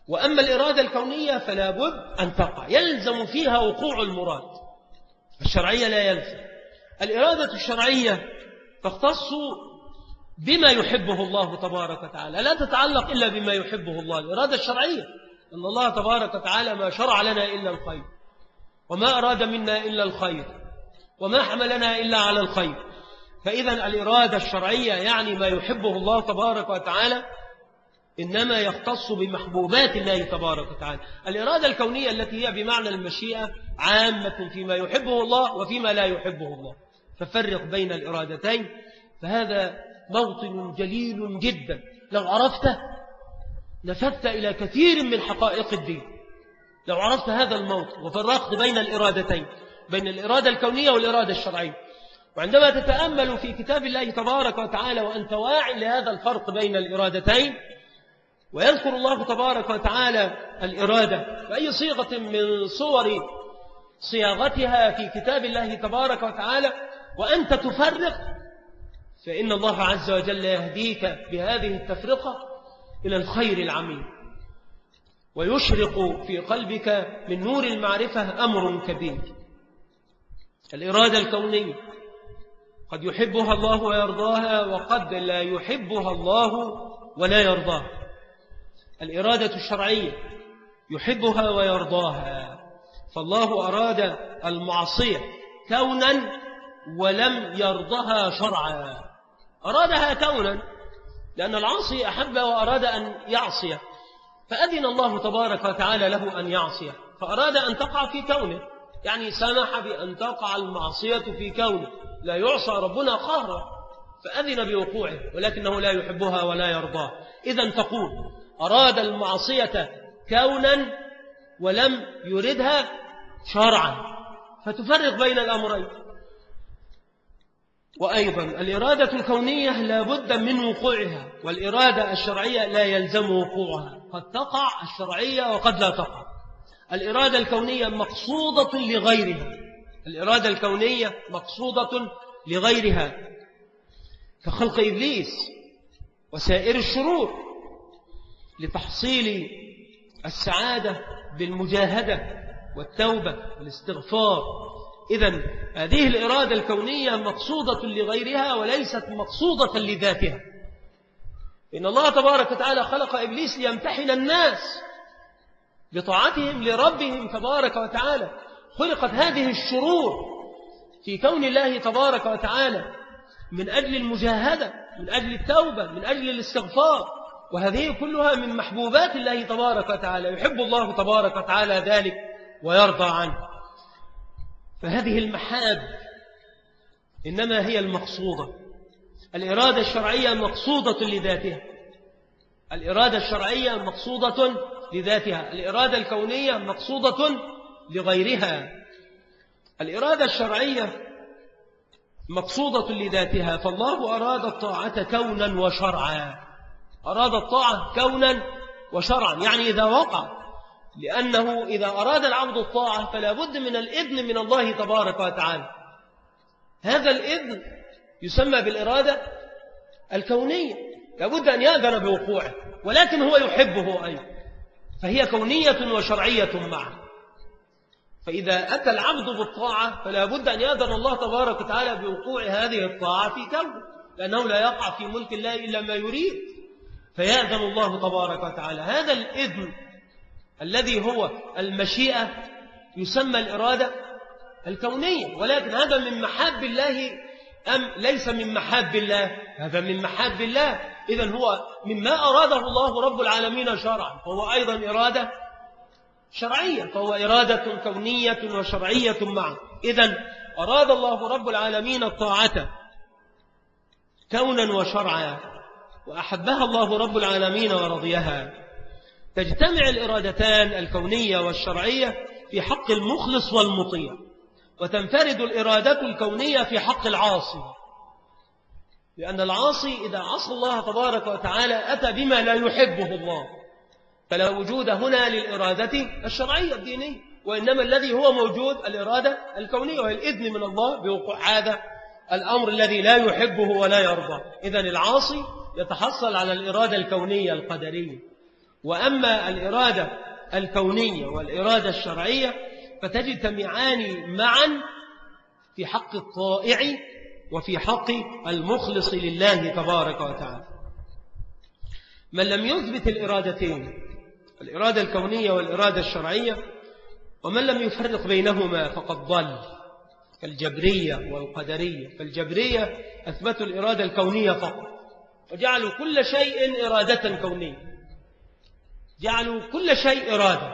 وأما الإرادة الكونية فلا بد أن تقع. يلزم فيها وقوع المراد. الشرعية لا يلزم الإرادة الشرعية تختص بما يحبه الله تبارك وتعالى لا تتعلق إلا بما يحبه الله. الإرادة الشرعية أن الله تبارك وتعالى ما شرع لنا إلا الخير وما أراد منا إلا الخير وما حملنا إلا على الخير. فإذا الإرادة الشرعية يعني ما يحبه الله تبارك وتعالى إنما يختص بمحبوبات الله تبارك وتعالى. الإرادة الكونية التي هي بمعنى المشيئة عامة فيما يحبه الله وفيما لا يحبه الله. ففرق بين الإرادتين. فهذا موطن جليل جدا. لو عرفته نفذت إلى كثير من حقائق الدين. لو عرفت هذا الموطن. وفرقت بين الإرادتين. بين الإرادة الكونية والإرادة الشرعية. وعندما تتأمل في كتاب الله تبارك وتعالى وأنت واعي لهذا الفرق بين الإرادتين ويذكر الله تبارك وتعالى الإرادة بأي صيغة من صور صياغتها في كتاب الله تبارك وتعالى وأنت تفرق فإن الله عز وجل يهديك بهذه التفرقة إلى الخير العميم ويشرق في قلبك من نور المعرفة أمر كبير. الإرادة الكونية قد يحبها الله ويرضاها وقد لا يحبها الله ولا يرضاها الإرادة الشرعية يحبها ويرضاها. فالله أراد المعصية كونا ولم يرضها شرعا. أرادها كونا لأن العاصي أحب وأراد أن يعصي. فأذن الله تبارك وتعالى له أن يعصي. فأراد أن تقع في كونه. يعني سمح بأن تقع المعصية في كونه. لا يعصى ربنا قهرا. فأذن بوقوعه ولكنه لا يحبها ولا يرضاه. إذا تقول أراد المعصية كونا ولم يردها شرعا. فتفرق بين الأمرين. وأيضا الإرادة الكونية لا بد من وقوعها والإرادة الشرعية لا يلزم وقوعها. قد تقع الشرعية وقد لا تقع. الإرادة الكونية مقصودة لغيرها. الإرادة الكونية مقصودة لغيرها. كخلق إبليس وسائر الشرور. لتحصيل السعادة بالمجاهدة والتوبة والاستغفار. إذا هذه الإرادة الكونية مقصودة لغيرها وليست مقصودة لذاتها. إن الله تبارك وتعالى خلق إبليس ليمتحن الناس بطاعتهم لربهم تبارك وتعالى. خلقت هذه الشرور في كون الله تبارك وتعالى من أجل المجاهدة من أجل التوبة من أجل الاستغفار. وهذه كلها من محبوبات الله تبارك وتعالى. يحب الله تبارك وتعالى ذلك ويرضى عنه. فهذه المحاب إنما هي المقصودة. الإرادة الشرعية مقصودة لذاتها. الإرادة الشرعية مقصودة لذاتها. الإرادة الكونية مقصودة لغيرها. الإرادة الشرعية مقصودة لذاتها. فالله أراد الطاعة كونا وشرعا. أراد الطاعة كونا وشرعا يعني إذا وقع لأنه إذا أراد العبد الطاعة فلا بد من الإذن من الله تبارك وتعالى. هذا الإذن يسمى بالإرادة الكونية. لابد أن يأذن بوقوعه ولكن هو يحبه أيضا. فهي كونية وشرعية معه فإذا أتى العبد بالطاعة فلا بد أن يأذن الله تبارك وتعالى بوقوع هذه الطاعة في كونه لأنه لا يقع في ملك الله إلا ما يريد. فيأذن الله تبارك وتعالى. هذا الإذن الذي هو المشيئة يسمى الإرادة الكونية. ولكن هذا من محاب الله أم ليس من محاب الله؟ هذا من محاب الله. إذا هو مما أراده الله رب العالمين شرعا. فهو أيضا إرادة شرعية. فهو إرادة كونية وشرعية معا. إذا أراد الله رب العالمين الطاعة كونا وشرعا. وأحبها الله رب العالمين ورضيها. تجتمع الإرادتان الكونية والشرعية في حق المخلص والمطيع وتنفرد الإرادة الكونية في حق العاصي. لأن العاصي إذا عصى الله تبارك وتعالى أتى بما لا يحبه الله. فلا وجود هنا للإرادة الشرعية الدينية وإنما الذي هو موجود الإرادة الكونية وهي الإذن من الله بوقوع هذا الأمر الذي لا يحبه ولا يرضى. إذا العاصي يتحصل على الإرادة الكونية القدرية. وأما الإرادة الكونية والإرادة الشرعية فتجتمعان معا في حق الطائع وفي حق المخلص لله تبارك وتعالى. من لم يثبت الإرادتين الإرادة الكونية والإرادة الشرعية ومن لم يفرق بينهما فقد ضل. كالجبرية والقدرية. فالجبرية أثبتوا الإرادة الكونية فقط. وجعلوا كل شيء إرادة كونية. جعلوا كل شيء إرادة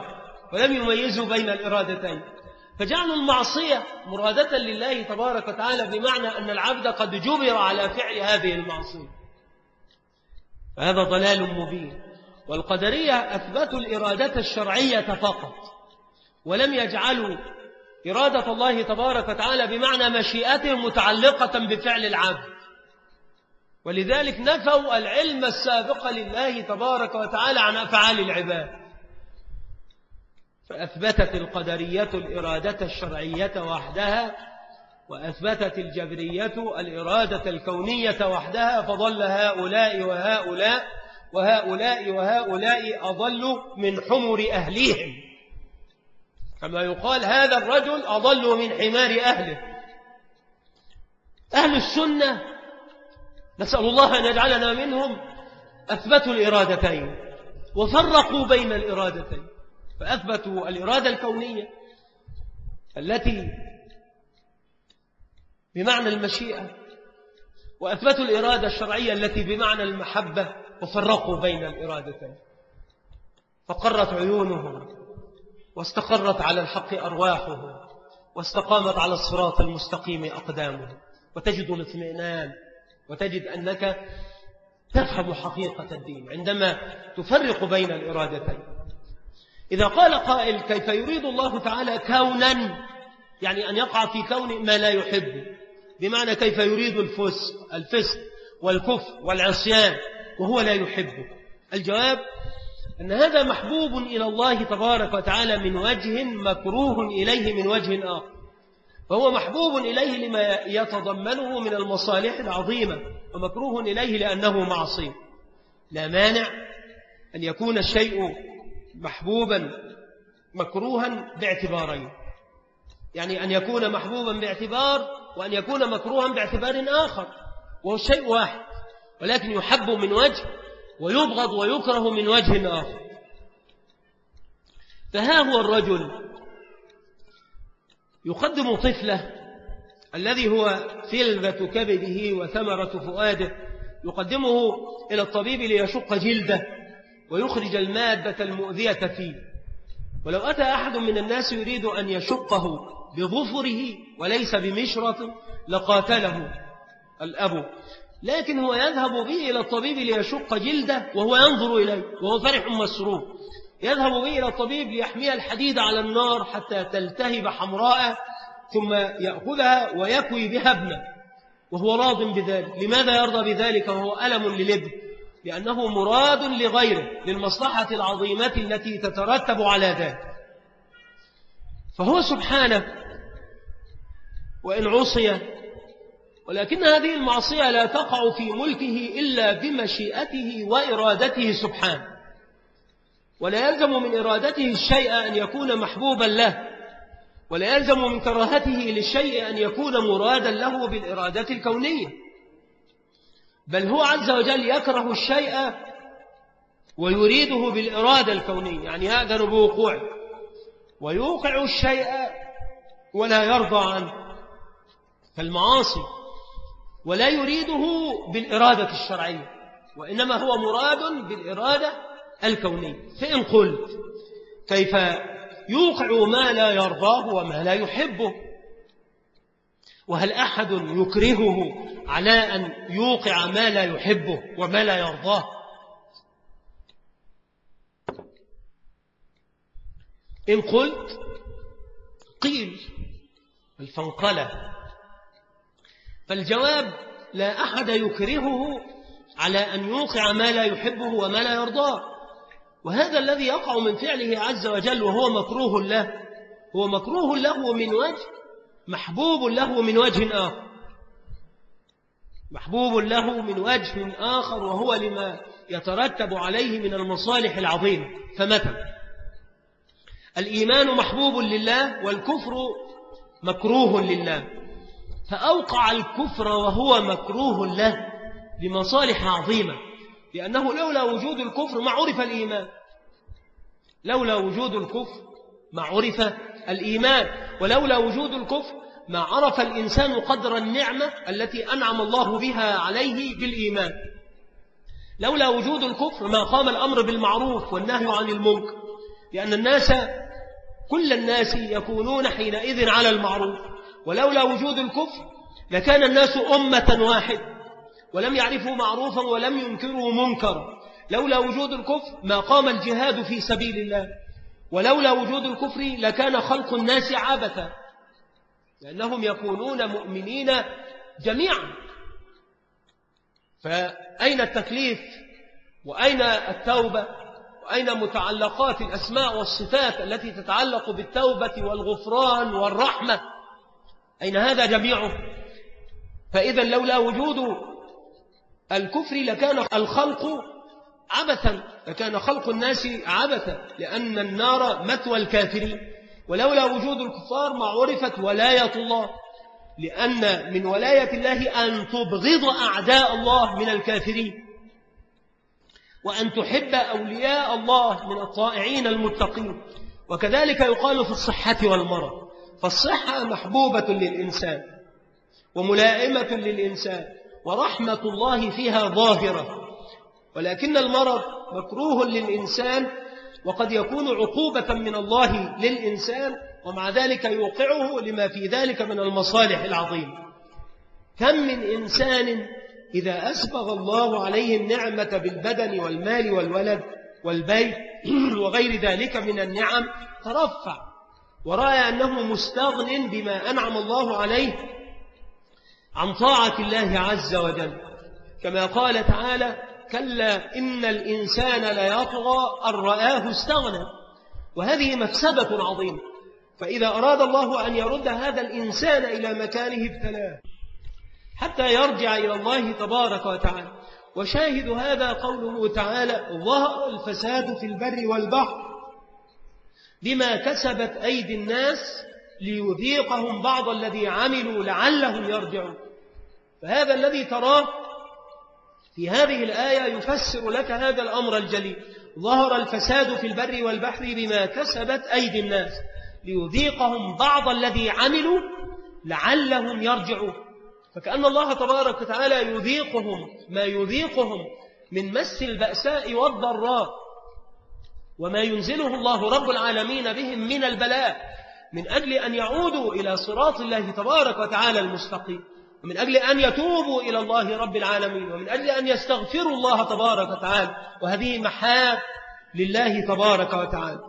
ولم يميزوا بين الإرادتين. فجعلوا المعصية مرادة لله تبارك وتعالى بمعنى أن العبد قد جبر على فعل هذه المعصية. فهذا ضلال مبين. والقدرية أثبتوا الإرادة الشرعية فقط ولم يجعلوا إرادة الله تبارك وتعالى بمعنى مشيئته متعلقة بفعل العبد. ولذلك نفوا العلم السابق لله تبارك وتعالى عن أفعال العباد. فأثبتت القدرية الإرادة الشرعية وحدها وأثبتت الجبرية الإرادة الكونية وحدها فضل هؤلاء وهؤلاء وهؤلاء وهؤلاء أضلوا من حمر أهليهم. كما يقال هذا الرجل أضل من حمار أهله. أهل السنة نسأل الله أن يجعلنا منهم أثبتوا الإرادتين وفرقوا بين الإرادتين فأثبتوا الإرادة الكونية التي بمعنى المشيئة وأثبتوا الإرادة الشرعية التي بمعنى المحبة وفرقوا بين الإرادتين فقرت عيونهم واستقرت على الحق أرواحهم واستقامت على الصراط المستقيم أقدامهم وتجد الاطمئنان وتجد أنك تفهم حقيقة الدين عندما تفرق بين الإرادتين. إذا قال قائل كيف يريد الله تعالى كونا يعني أن يقع في كون ما لا يحب بمعنى كيف يريد الفسق الفسق والكفر والعصيان وهو لا يحبه. الجواب أن هذا محبوب إلى الله تبارك وتعالى من وجه مكروه إليه من وجه آخر. فهو محبوب إليه لما يتضمنه من المصالح العظيمة ومكروه إليه لأنه معصي. لا مانع أن يكون الشيء محبوبا مكروها باعتبارين. يعني أن يكون محبوبا باعتبار وأن يكون مكروها باعتبار آخر وهو الشيء واحد. ولكن يحب من وجه ويبغض ويكره من وجه آخر. فها هو الرجل يقدم طفله الذي هو فلذة كبده وثمرة فؤاده يقدمه إلى الطبيب ليشق جلده ويخرج المادة المؤذية فيه. ولو أتى أحد من الناس يريد أن يشقه بظفره وليس بمشرة لقاتله الأب. لكن هو يذهب به إلى الطبيب ليشق جلده وهو ينظر إليه وهو فرح مسرور يذهب به إلى الطبيب ليحمي الحديد على النار حتى تلتهب حمراء ثم يأخذها ويكوي بها ابنه وهو راض بذلك. لماذا يرضى بذلك وهو ألم للإبن؟ لأنه مراد لغيره للمصلحة العظيمة التي تترتب على ذلك. فهو سبحانه وإن عصي ولكن هذه المعصية لا تقع في ملكه إلا بمشيئته وإرادته سبحانه. ولا يلزم من إرادته الشيء أن يكون محبوبا له ولا يلزم من كراهته للشيء أن يكون مرادا له بالإرادة الكونية. بل هو عز وجل يكره الشيء ويريده بالإرادة الكونية يعني يأذن بوقوعه ويوقع الشيء ولا يرضى عنه فالمعاصي ولا يريده بالإرادة الشرعية وإنما هو مراد بالإرادة الكونية فإن قلت كيف يوقع ما لا يرضاه وما لا يحبه. وهل أحد يكرهه على أن يوقع ما لا يحبه وما لا يرضاه؟ إن قلت قيل الفنقلة. فالجواب لا أحد يكرهه على أن يوقع ما لا يحبه وما لا يرضاه. وهذا الذي يقع من فعله عز وجل وهو مكروه له هو مكروه له من وجه محبوب له من وجه آخر. محبوب له من وجه آخر وهو لما يترتب عليه من المصالح العظيمة. فمثلا الإيمان محبوب لله والكفر مكروه لله. فأوقع الكفر وهو مكروه له لمصالح عظيمة. لأنه لولا وجود الكفر ما عرف الإيمان. لولا وجود الكفر ما عرف الإيمان. ولولا وجود الكفر ما عرف الإنسان قدر النعمة التي أنعم الله بها عليه بالإيمان. لولا وجود الكفر ما قام الأمر بالمعروف والنهي عن المنكر. لأن الناس كل الناس يكونون حينئذ على المعروف. ولولا وجود الكفر لكان الناس أمة واحد. ولم يعرفوا معروفا ولم ينكروا منكرا لولا وجود الكفر ما قام الجهاد في سبيل الله. ولولا وجود الكفر لكان خلق الناس عبثا. لأنهم يكونون مؤمنين جميعا. فأين التكليف؟ وأين التوبة؟ وأين متعلقات الأسماء والصفات التي تتعلق بالتوبة والغفران والرحمة؟ أين هذا جميعه؟ فإذا لولا وجود الكفر لكان الخلق عبثا لكان خلق الناس عبثا لأن النار مثوى الكافرين. ولولا وجود الكفار ما عرفت ولاية الله لأن من ولاية الله أن تبغض أعداء الله من الكافرين. وأن تحب أولياء الله من الطائعين المتقين. وكذلك يقال في الصحة والمرض فالصحة محبوبة للإنسان وملائمة للإنسان ورحمة الله فيها ظاهرة. ولكن المرض مكروه للإنسان وقد يكون عقوبة من الله للإنسان ومع ذلك يوقعه لما في ذلك من المصالح العظيمة كم من إنسان إذا أسبغ الله عليه النعمة بالبدن والمال والولد والبيت وغير ذلك من النعم ترفع. ورأى أنه مستغن بما أنعم الله عليه عن طاعة الله عز وجل. كما قال تعالى كلا إن الإنسان ليطغى أن رآه استغنى. وهذه مفسدة عظيمة. فإذا أراد الله أن يرد هذا الإنسان إلى مكانه ابتلاه. حتى يرجع إلى الله تبارك وتعالى. وشاهد هذا قوله تعالى ظهر الفساد في البر والبحر بما كسبت أيدي الناس ليذيقهم بعض الذي عملوا لعلهم يرجعون. فهذا الذي تراه في هذه الآية يفسر لك هذا الأمر الجليل. ظهر الفساد في البر والبحر بما كسبت أيدي الناس. ليذيقهم بعض الذي عملوا لعلهم يرجعون. فكأن الله تبارك وتعالى يذيقهم ما يذيقهم من مس البأساء والضراء. وما ينزله الله رب العالمين بهم من البلاء. من أجل أن يعودوا إلى صراط الله تبارك وتعالى المستقيم ومن أجل أن يتوبوا إلى الله رب العالمين ومن أجل أن يستغفروا الله تبارك وتعالى وهذه محاب لله تبارك وتعالى.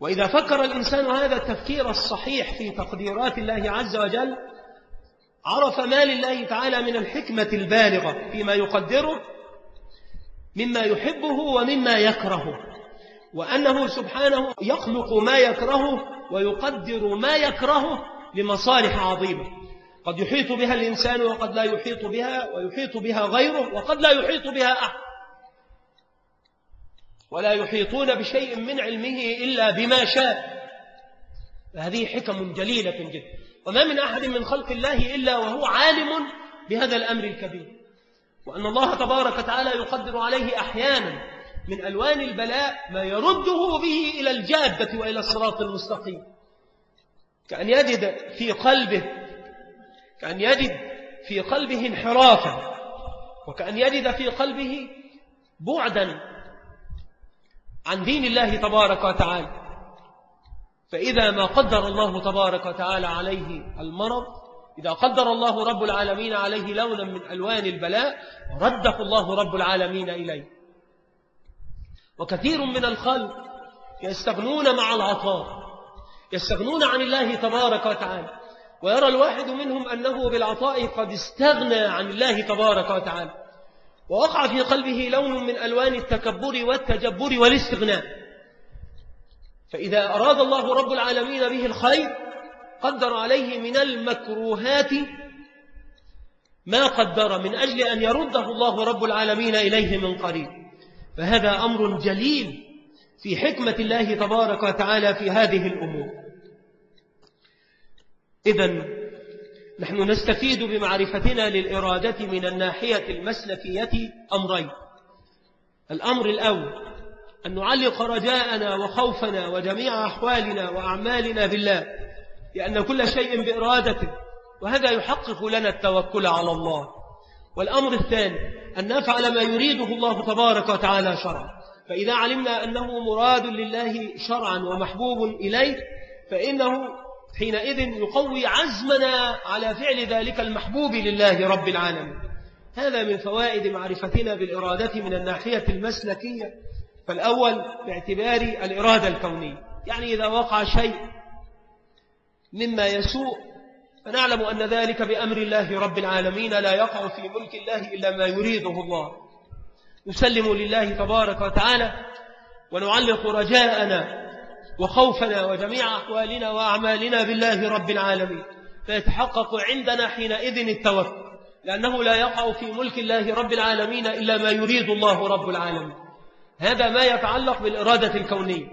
وإذا فكر الإنسان هذا التفكير الصحيح في تقديرات الله عز وجل عرف ما لله تعالى من الحكمة البالغة فيما يقدره مما يحبه ومما يكرهه. وأنه سبحانه يخلق ما يكرهه ويقدر ما يكرهه لمصالح عظيمة. قد يحيط بها الإنسان وقد لا يحيط بها ويحيط بها غيره وقد لا يحيط بها أحد. ولا يحيطون بشيء من علمه إلا بما شاء. هذه حكم جليلة جدا. وما من أحد من خلق الله إلا وهو عالم بهذا الأمر الكبير. وأن الله تبارك وتعالى يقدر عليه أحيانا من ألوان البلاء ما يرده به إلى الجادة وإلى الصراط المستقيم. كأن يجد في قلبه كأن يجد في قلبه انحرافا وكأن يجد في قلبه بعدا عن دين الله تبارك وتعالى. فإذا ما قدر الله تبارك وتعالى عليه المرض إذا قدر الله رب العالمين عليه لونا من ألوان البلاء رده الله رب العالمين إليه. وكثير من الخلق يستغنون مع العطاء يستغنون عن الله تبارك وتعالى. ويرى الواحد منهم أنه بالعطاء قد استغنى عن الله تبارك وتعالى. ووقع في قلبه لون من ألوان التكبر والتجبر والاستغناء. فإذا أراد الله رب العالمين به الخير قدر عليه من المكروهات ما قدر من أجل أن يرده الله رب العالمين إليه من قريب. فهذا أمر جليل في حكمة الله تبارك وتعالى في هذه الأمور. إذا نحن نستفيد بمعرفتنا للإرادة من الناحية المسلكية أمرين. الأمر الأول أن نعلق رجاءنا وخوفنا وجميع أحوالنا وأعمالنا بالله لأن كل شيء بإرادته وهذا يحقق لنا التوكل على الله. والأمر الثاني أن نفعل ما يريده الله تبارك وتعالى شرعا. فإذا علمنا أنه مراد لله شرعا ومحبوب إليه فإنه حينئذ يقوي عزمنا على فعل ذلك المحبوب لله رب العالمين. هذا من فوائد معرفتنا بالإرادة من الناحية المسلكية. فالأول باعتبار الإرادة الكونية. يعني إذا وقع شيء مما يسوء فنعلم أن ذلك بأمر الله رب العالمين لا يقع في ملك الله إلا ما يريده الله. نسلم لله تبارك وتعالى ونعلق رجاءنا وخوفنا وجميع أحوالنا وأعمالنا بالله رب العالمين. فيتحقق عندنا حينئذ التوكل لأنه لا يقع في ملك الله رب العالمين إلا ما يريد الله رب العالمين. هذا ما يتعلق بالإرادة الكونية.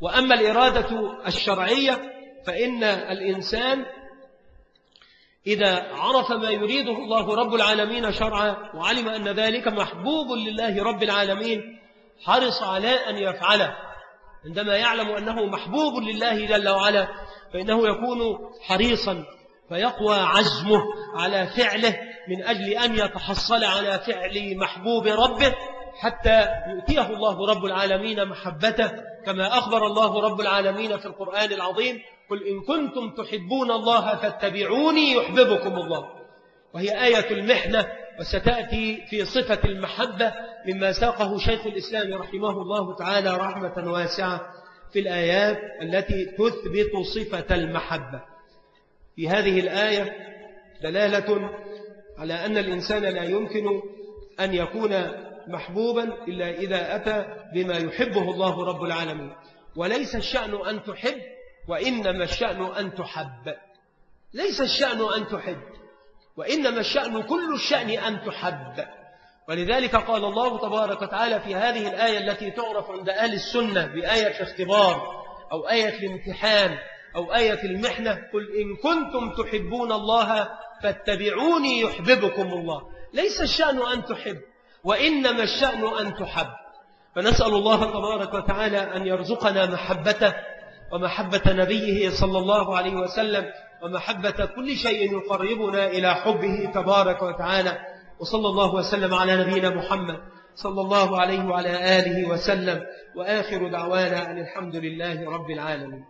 وأما الإرادة الشرعية فإن الإنسان إذا عرف ما يريده الله رب العالمين شرعا وعلم أن ذلك محبوب لله رب العالمين حرص على أن يفعله. عندما يعلم أنه محبوب لله جل وعلا فإنه يكون حريصا فيقوى عزمه على فعله من أجل أن يتحصل على فعل محبوب ربه حتى يؤتيه الله رب العالمين محبته كما أخبر الله رب العالمين في القرآن العظيم. قل إن كنتم تحبون الله فاتبعوني يحببكم الله. وهي آية المحنة وستأتي في صفة المحبة مما ساقه شيخ الإسلام رحمه الله تعالى رحمة واسعة في الآيات التي تثبت صفة المحبة. في هذه الآية دلالة على أن الإنسان لا يمكن أن يكون محبوبا إلا إذا أتى بما يحبه الله رب العالمين. وليس الشأن أن تحب وإنما الشأن أن تحب. ليس الشأن أن تحب. وإنما الشأن كل الشأن أن تحب. ولذلك قال الله تبارك وتعالى في هذه الآية التي تعرف عند أهل السنة بآية الاختبار أو آية الامتحان أو آية المحنة قل إن كنتم تحبون الله فاتبعوني يحببكم الله. ليس الشأن أن تحب وإنما الشأن أن تحب. فنسأل الله تبارك وتعالى أن يرزقنا محبته ومحبة نبيه صلى الله عليه وسلم ومحبة كل شيء يقربنا إلى حبه تبارك وتعالى. وصلى الله وسلم على نبينا محمد صلى الله عليه وعلى آله وسلم. وآخر دعوانا أن الحمد لله رب العالمين.